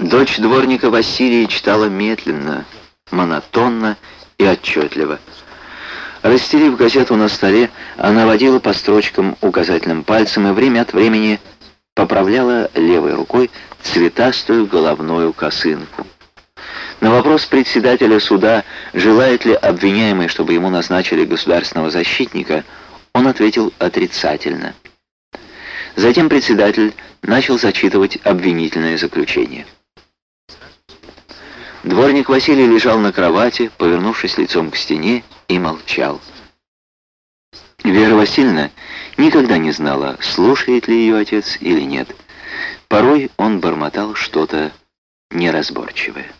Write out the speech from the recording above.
Дочь дворника Василия читала медленно, монотонно и отчетливо. Расстелив газету на столе, она водила по строчкам указательным пальцем и время от времени поправляла левой рукой цветастую головную косынку. На вопрос председателя суда, желает ли обвиняемый, чтобы ему назначили государственного защитника, он ответил отрицательно. Затем председатель начал зачитывать обвинительное заключение. Дворник Василий лежал на кровати, повернувшись лицом к стене, и молчал. Вера Васильевна никогда не знала, слушает ли ее отец или нет. Порой он бормотал что-то неразборчивое.